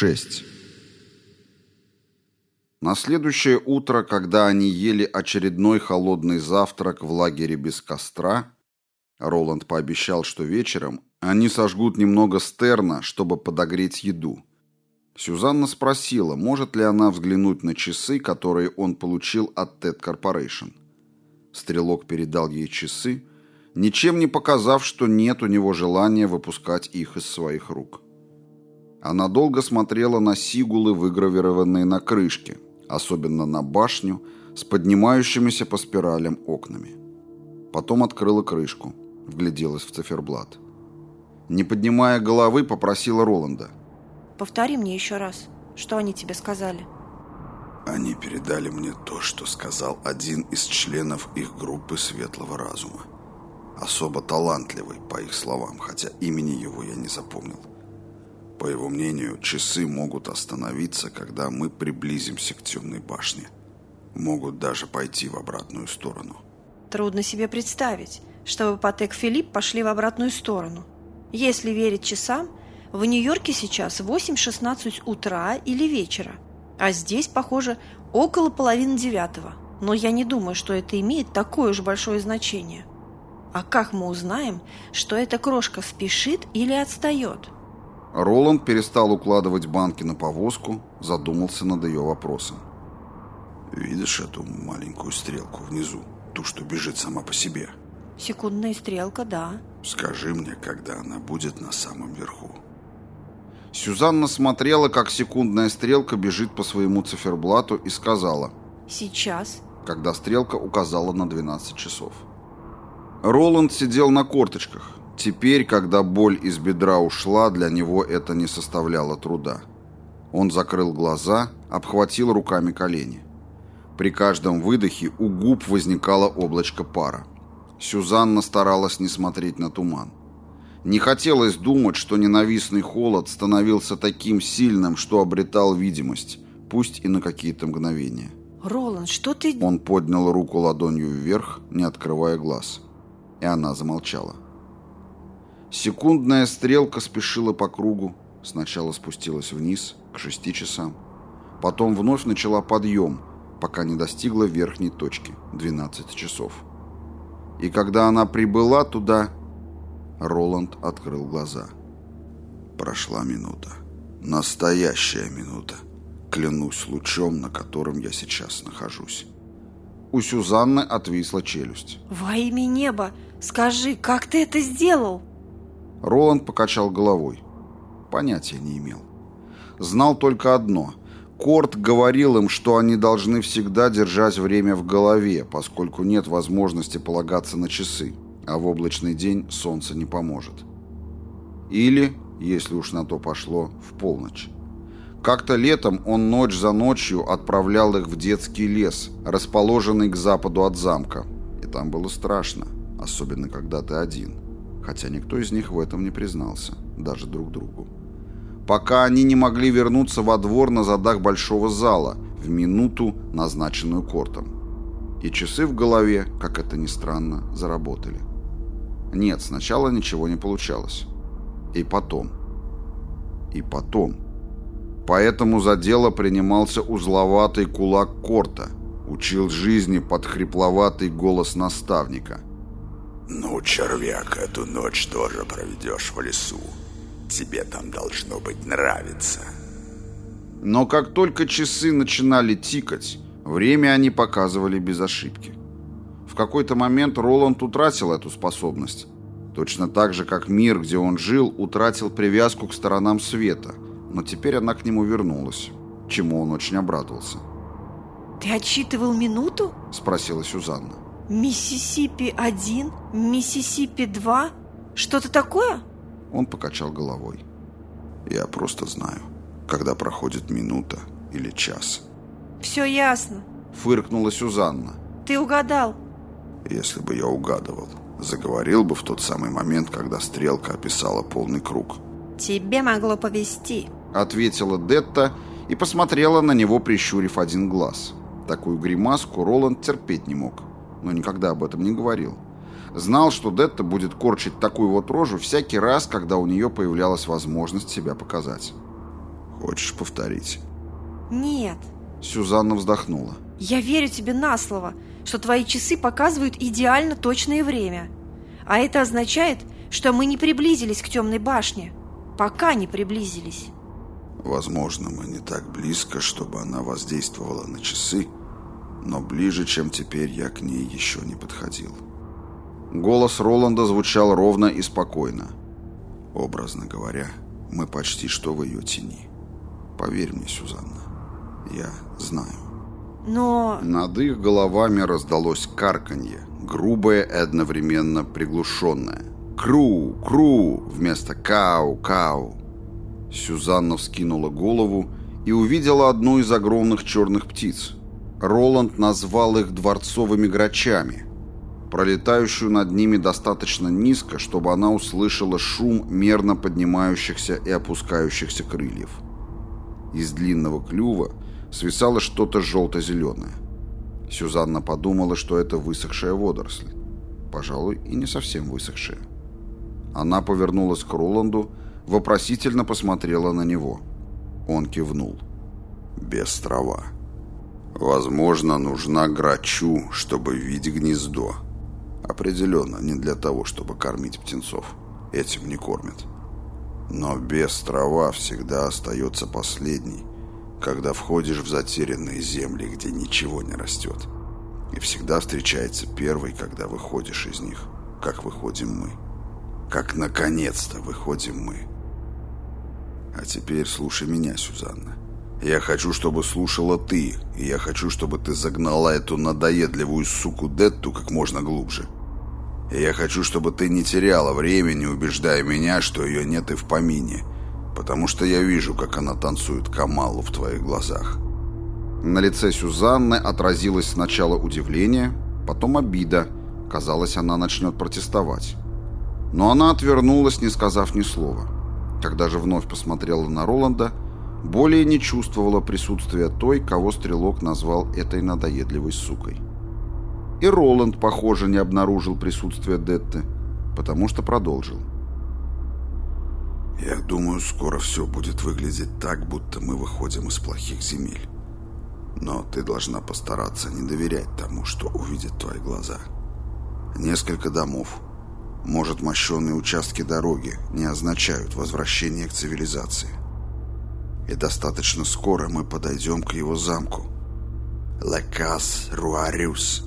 6. На следующее утро, когда они ели очередной холодный завтрак в лагере без костра, Роланд пообещал, что вечером они сожгут немного стерна, чтобы подогреть еду. Сюзанна спросила, может ли она взглянуть на часы, которые он получил от TED Corporation. Стрелок передал ей часы, ничем не показав, что нет у него желания выпускать их из своих рук. Она долго смотрела на сигулы, выгравированные на крышке, особенно на башню с поднимающимися по спиралям окнами. Потом открыла крышку, вгляделась в циферблат. Не поднимая головы, попросила Роланда. Повтори мне еще раз, что они тебе сказали. Они передали мне то, что сказал один из членов их группы Светлого Разума. Особо талантливый, по их словам, хотя имени его я не запомнил. По его мнению, часы могут остановиться, когда мы приблизимся к темной башне. Могут даже пойти в обратную сторону. Трудно себе представить, чтобы Патек Филипп пошли в обратную сторону. Если верить часам, в Нью-Йорке сейчас 8.16 утра или вечера, а здесь, похоже, около половины девятого. Но я не думаю, что это имеет такое уж большое значение. А как мы узнаем, что эта крошка спешит или отстает? Роланд перестал укладывать банки на повозку, задумался над ее вопросом. «Видишь эту маленькую стрелку внизу? Ту, что бежит сама по себе?» «Секундная стрелка, да». «Скажи мне, когда она будет на самом верху». Сюзанна смотрела, как секундная стрелка бежит по своему циферблату и сказала «Сейчас», когда стрелка указала на 12 часов. Роланд сидел на корточках, Теперь, когда боль из бедра ушла, для него это не составляло труда. Он закрыл глаза, обхватил руками колени. При каждом выдохе у губ возникало облачко пара. Сюзанна старалась не смотреть на туман. Не хотелось думать, что ненавистный холод становился таким сильным, что обретал видимость, пусть и на какие-то мгновения. «Роланд, что ты...» Он поднял руку ладонью вверх, не открывая глаз. И она замолчала. Секундная стрелка спешила по кругу, сначала спустилась вниз, к шести часам. Потом вновь начала подъем, пока не достигла верхней точки, 12 часов. И когда она прибыла туда, Роланд открыл глаза. Прошла минута. Настоящая минута. Клянусь лучом, на котором я сейчас нахожусь. У Сюзанны отвисла челюсть. «Во имя неба! Скажи, как ты это сделал?» Роланд покачал головой. Понятия не имел. Знал только одно. Корт говорил им, что они должны всегда держать время в голове, поскольку нет возможности полагаться на часы, а в облачный день солнце не поможет. Или, если уж на то пошло, в полночь. Как-то летом он ночь за ночью отправлял их в детский лес, расположенный к западу от замка. И там было страшно, особенно когда ты один хотя никто из них в этом не признался, даже друг другу. Пока они не могли вернуться во двор на задах большого зала в минуту, назначенную кортом. И часы в голове, как это ни странно, заработали. Нет, сначала ничего не получалось. И потом. И потом. Поэтому за дело принимался узловатый кулак Корта, учил жизни под хрипловатый голос наставника – «Ну, червяк, эту ночь тоже проведешь в лесу. Тебе там должно быть нравится». Но как только часы начинали тикать, время они показывали без ошибки. В какой-то момент Роланд утратил эту способность. Точно так же, как мир, где он жил, утратил привязку к сторонам света, но теперь она к нему вернулась, чему он очень обрадовался. «Ты отсчитывал минуту?» – спросила Сюзанна. Миссисипи-1, Миссисипи-2? Что-то такое? Он покачал головой. Я просто знаю, когда проходит минута или час. Все ясно. Фыркнула Сюзанна. Ты угадал. Если бы я угадывал, заговорил бы в тот самый момент, когда стрелка описала полный круг. Тебе могло повести. Ответила Детта и посмотрела на него, прищурив один глаз. Такую гримаску Роланд терпеть не мог но никогда об этом не говорил. Знал, что Детта будет корчить такую вот рожу всякий раз, когда у нее появлялась возможность себя показать. Хочешь повторить? Нет. Сюзанна вздохнула. Я верю тебе на слово, что твои часы показывают идеально точное время. А это означает, что мы не приблизились к темной башне. Пока не приблизились. Возможно, мы не так близко, чтобы она воздействовала на часы, но ближе, чем теперь, я к ней еще не подходил. Голос Роланда звучал ровно и спокойно. Образно говоря, мы почти что в ее тени. Поверь мне, Сюзанна, я знаю. Но... Над их головами раздалось карканье, грубое и одновременно приглушенное. «Кру! Кру!» вместо «кау! Кау!». Сюзанна вскинула голову и увидела одну из огромных черных птиц. Роланд назвал их дворцовыми грачами, пролетающую над ними достаточно низко, чтобы она услышала шум мерно поднимающихся и опускающихся крыльев. Из длинного клюва свисало что-то желто-зеленое. Сюзанна подумала, что это высохшая водоросль. Пожалуй, и не совсем высохшая. Она повернулась к Роланду, вопросительно посмотрела на него. Он кивнул. «Без трава. Возможно, нужна грачу, чтобы видеть гнездо. Определенно, не для того, чтобы кормить птенцов. Этим не кормят. Но без трава всегда остается последний, когда входишь в затерянные земли, где ничего не растет. И всегда встречается первый, когда выходишь из них, как выходим мы. Как наконец-то выходим мы. А теперь слушай меня, Сюзанна. Я хочу, чтобы слушала ты, и я хочу, чтобы ты загнала эту надоедливую суку Детту как можно глубже. И я хочу, чтобы ты не теряла времени, убеждая меня, что ее нет и в помине, потому что я вижу, как она танцует Камалу в твоих глазах». На лице Сюзанны отразилось сначала удивление, потом обида. Казалось, она начнет протестовать. Но она отвернулась, не сказав ни слова. Когда же вновь посмотрела на Роланда, более не чувствовала присутствия той, кого стрелок назвал этой надоедливой сукой. И Роланд, похоже, не обнаружил присутствия Детты, потому что продолжил. «Я думаю, скоро все будет выглядеть так, будто мы выходим из плохих земель. Но ты должна постараться не доверять тому, что увидят твои глаза. Несколько домов, может, мощенные участки дороги не означают возвращение к цивилизации. И достаточно скоро мы подойдем к его замку. Лекас Руариус.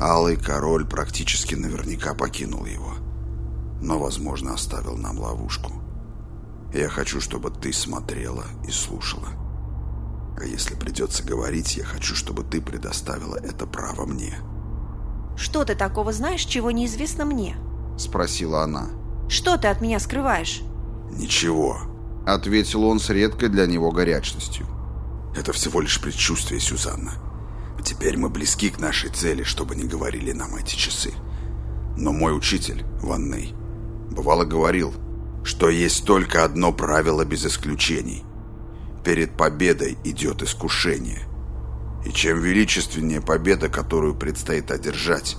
Алый король практически наверняка покинул его. Но, возможно, оставил нам ловушку. Я хочу, чтобы ты смотрела и слушала. А если придется говорить, я хочу, чтобы ты предоставила это право мне. Что ты такого знаешь, чего неизвестно мне? Спросила она. Что ты от меня скрываешь? Ничего. Ответил он с редкой для него горячностью. Это всего лишь предчувствие, Сюзанна. Теперь мы близки к нашей цели, чтобы не говорили нам эти часы. Но мой учитель, Ванней, бывало говорил, что есть только одно правило без исключений. Перед победой идет искушение. И чем величественнее победа, которую предстоит одержать,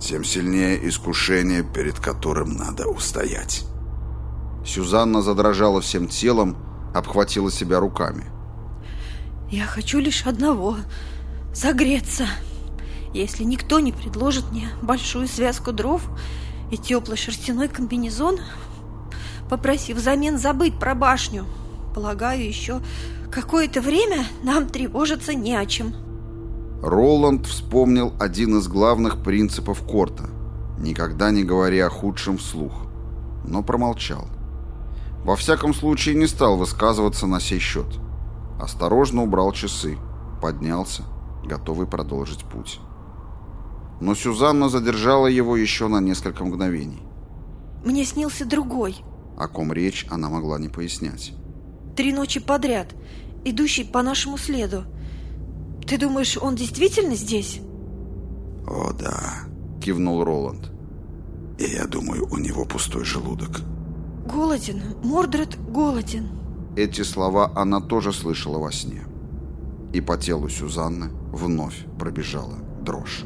тем сильнее искушение, перед которым надо устоять. Сюзанна задрожала всем телом, обхватила себя руками. «Я хочу лишь одного — согреться. Если никто не предложит мне большую связку дров и теплый шерстяной комбинезон, попросив взамен забыть про башню, полагаю, еще какое-то время нам тревожиться не о чем». Роланд вспомнил один из главных принципов Корта – никогда не говори о худшем вслух, но промолчал. Во всяком случае не стал высказываться на сей счет. Осторожно убрал часы, поднялся, готовый продолжить путь. Но Сюзанна задержала его еще на несколько мгновений. «Мне снился другой». О ком речь она могла не пояснять. «Три ночи подряд, идущий по нашему следу. Ты думаешь, он действительно здесь? О, да, кивнул Роланд. И я думаю, у него пустой желудок. Голоден, Мордред голоден. Эти слова она тоже слышала во сне. И по телу Сюзанны вновь пробежала дрожь.